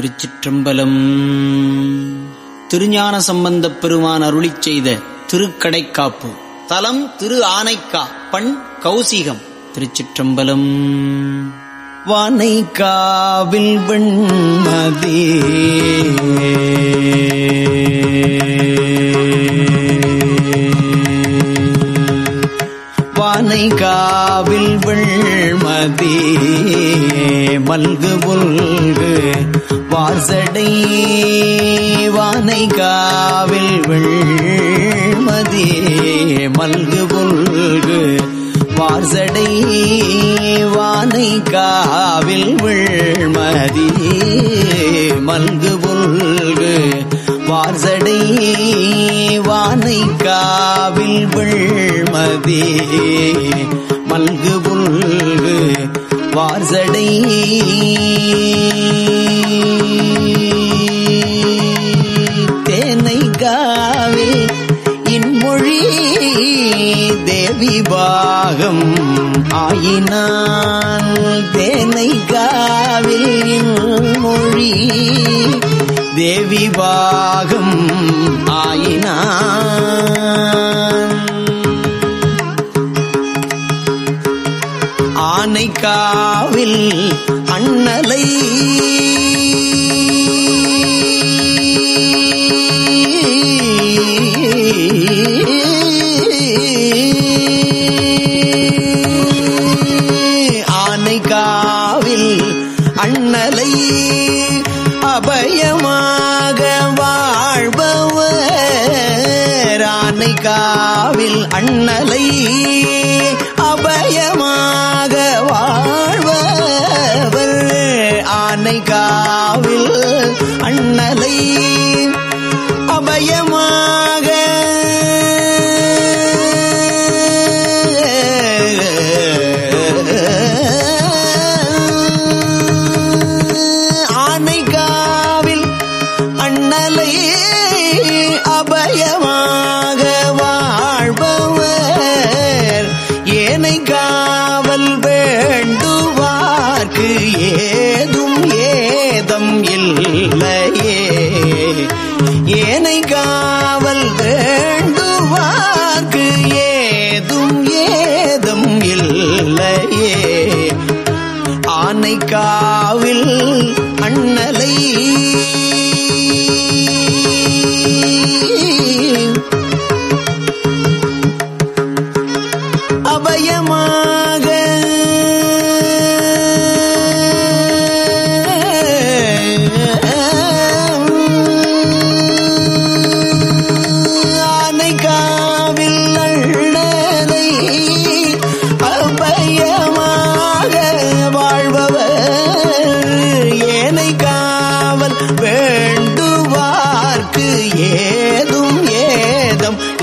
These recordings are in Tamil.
திருச்சிற்றம்பலம். திருஞான சம்பந்தப் பெருமான் அருளி செய்த திருக்கடைக்காப்பு. தலம் திரு ஆனைக்கா பண் கௌசிகம் திருச்சிற்றம்பலம். வானைக்காவில் வெண்மதே. வானை காவில் வெள்மதி மல்கு முல்கு வாசடை வானை காவில் வெள்மதி மல்கு புல்கு வாசடை வானை காவில் வெள்மதி மல்கு புல்கு வார்சடை வானை காவில் வெள்மதி மல்கு புல்கு வார்சடை ஆயினான் தேனை காவில் மொழி தேவி பாகம் ஆயினான். ஆனைக்காவில் அண்ணலை அண்ணலை அபயமாக வாழ்பவர் ஆனைக்காவில் அண்ணலை அபயமாக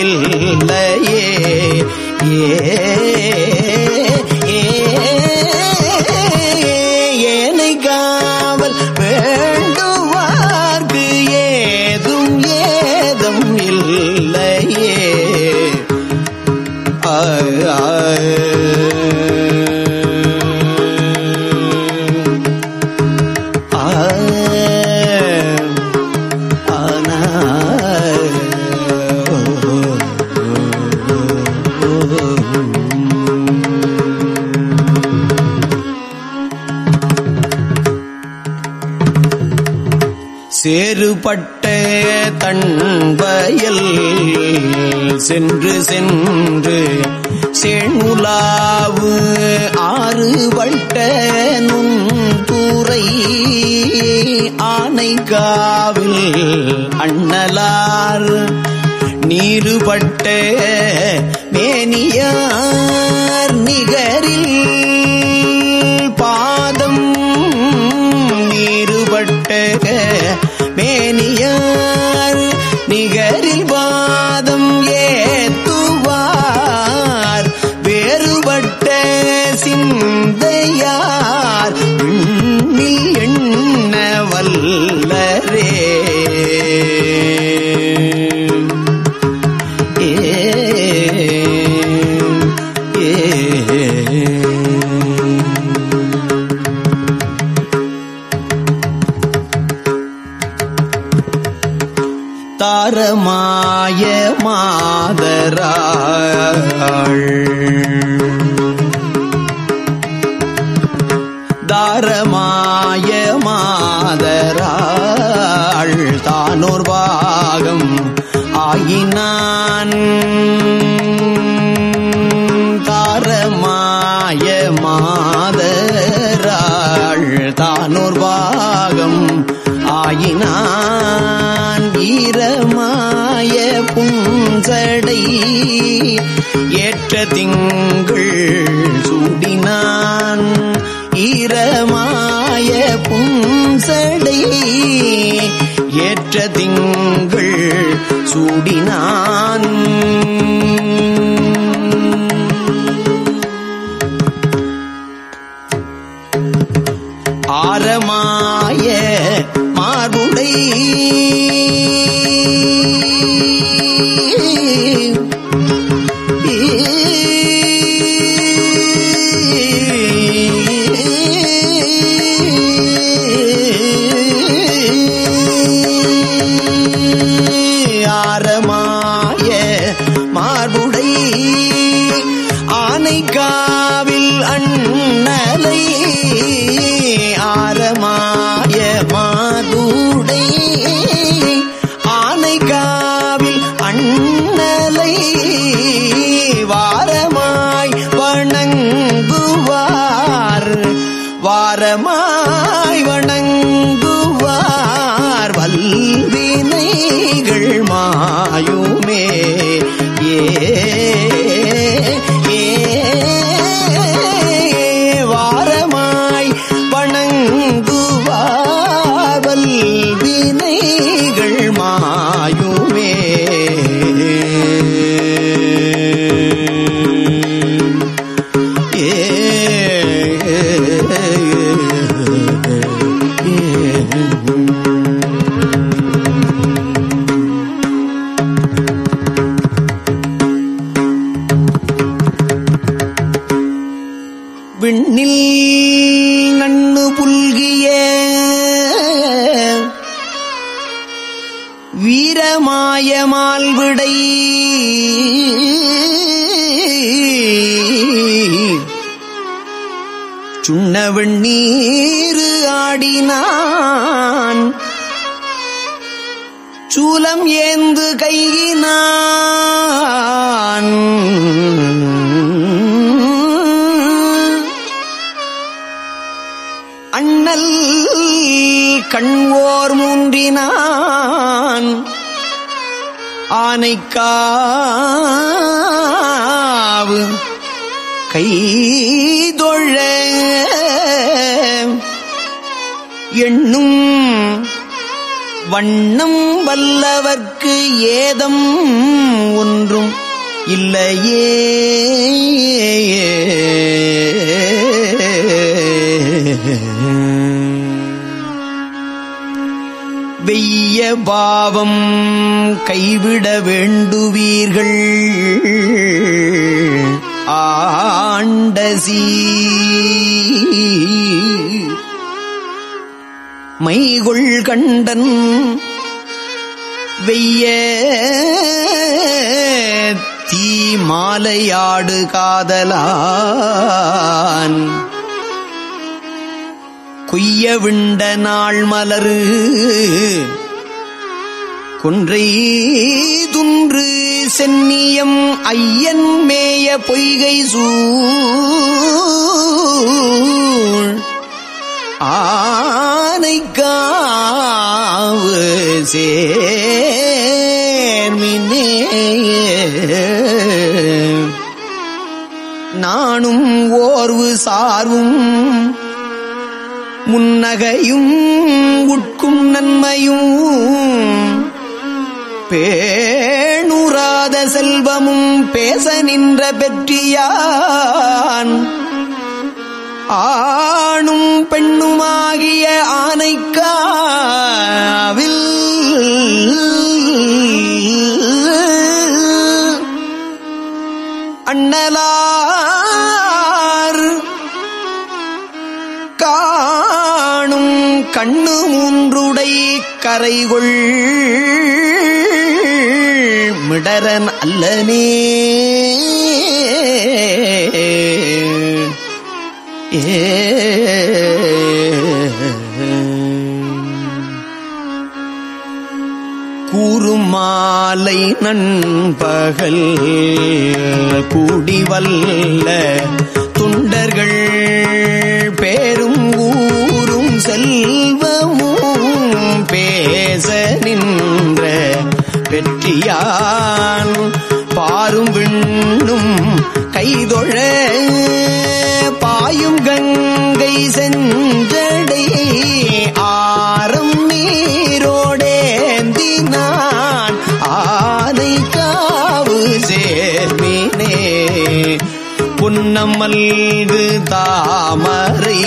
இல்லையே. ஏ திருப்பட்ட தன்பயல் சென்று சென்று செண்முலாவு ஆறு வட்ட நுண்பூரை ஆனைக்காவில் அண்ணலார் நீருபட்ட மேனியார் நிகரில் மேனியார் நிகரில் வாதம் ஏத்துவார். வேறுபட்ட சிந்தையார் எண்ண வல்லரே. தாரமாய மாதராள் தானோர் பாகம் ஆயினான். தாரமாய மாதராள் தானோர் பாகம் ஆயினான். ஈரமாய புஞ்சடை ஏற்ற திங்கள் சூடினான். ஈரமா புஞ்சடை ஏற்ற திங்கள் சூடினான். ஆரமாய மார்புடை வாரமாய் வணங்குவார் வல்வினைகள் மாயுமே. ஏ சுண்ணவன் நீரு ஆடினான். சூலம் ஏந்து கையினான். அண்ணல் கண்வோர் மூன்றினான். ஆனைக்காவு கை எண்ணும் வண்ணம் வல்லவர்க்கு ஏதம் ஒன்றும் இல்லையே. வெய்ய பாவம் கைவிட வேண்டுவீர்கள். ஆண்ட சீ மைகொள் கண்டன் வெய்ய தீ மாலையாடு காதலான். குய்ய விண்ட நாள் மலரு குன்றை துன்று சென்னியம் ஐயன் மேய பொய்கை சூழ். ஆனைக்காவு சேர்மினே நானும் ஓர்வு சார்வும் முன்னகையும் உட்கும் நன்மையும் பேணுராத செல்வமும் பேச நின்ற பெற்றியான். ஆணும் பெண்ணுமாகிய ஆனைக்காவில் அண்ணலார் காணும் கண்ணு மூன்றுடை கரைகொள் மிடரன் அல்லனே. கூறுமாலை நண்பகல் கூடிவல்ல துண்டர்கள் பேரும் ஊரும் செல்வமும் பேச நின்ற வெற்றியான் பாரும் விண்ணும் கைதொழ புன்னமல்கு தாமரை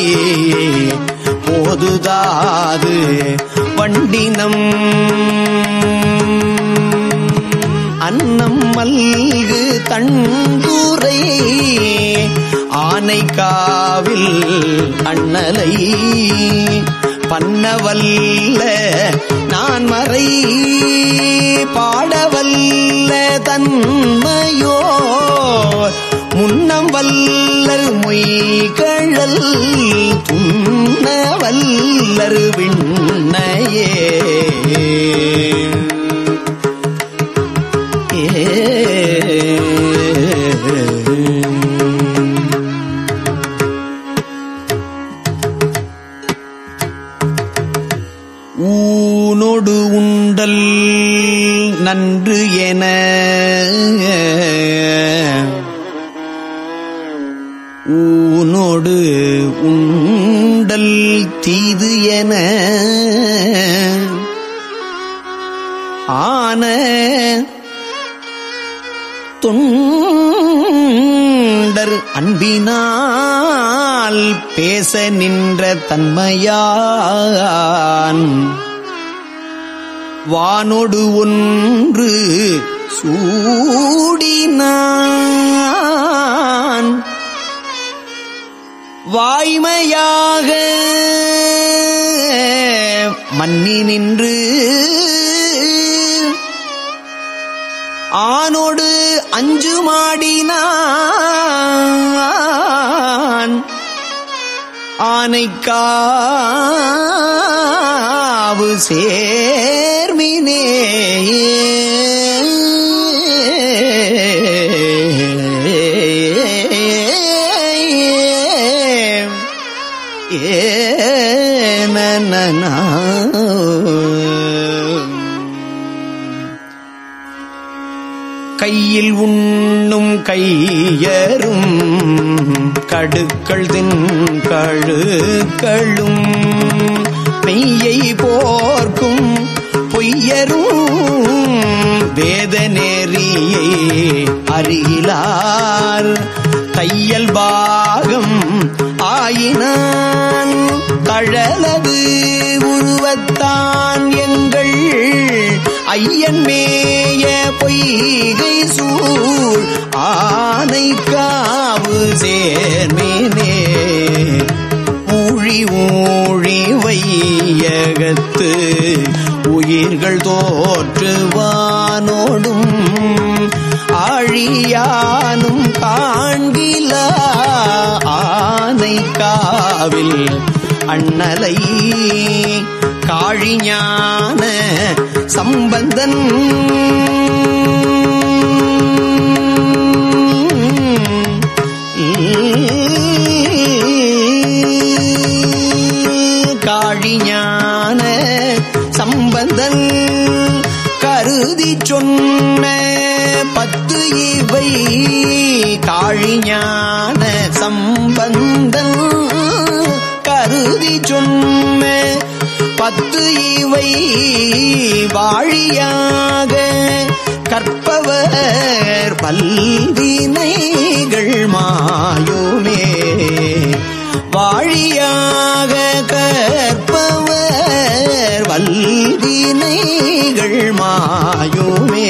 போதுதாது பண்டினம் அன்னம் மல்கு தண்டுரை ஆனைக்காவில் அண்ணலை. பண்ணவல்ல நான் மறை பாடவல்ல தன்மையோ முன்னம் வல்லர் மொய்கழல் துண்ண வல்லர் விண்ணையே. ஊனோடு உண்டல் தீது என. ஆன தொண்டர் அன்பினால் பேச நின்ற தன்மையான். வானொடு ஒன்று சூடினான். வாய்மையாக மன்னி நின்று ஆனோடு அஞ்சு மாடினான். ஆனைக்காவு சேர்மினே ஏன கையில் உண்ணும் கையரும் கடுக்கள் தின் கழுக்களும். மெய்யை போர்க்கும் பொய்யரும் வேத நெறியை அருகிலார் தையல் ஆயினான் கழலது உருவத்தான் எங்கள் ஐயன் மேய பொய்கை சூழ் ஆனை காவு சேர்மேனே. ஊழி ஊழி வையகத்து உயிர்கள் தோற்றுவானோடும் அண்ணலை காழிஞான சம்பந்தன். காழிஞான சம்பந்தன் கருதி சொன்ன பத்து இவை காழிஞான சம்பந்தன். கருதி சொன்ன பத்து இவை வாழியாக கற்பவர் பல்வினைகள் மாயோமே வாழியாக கற்பவர் வல்வினைகள் மாயோமே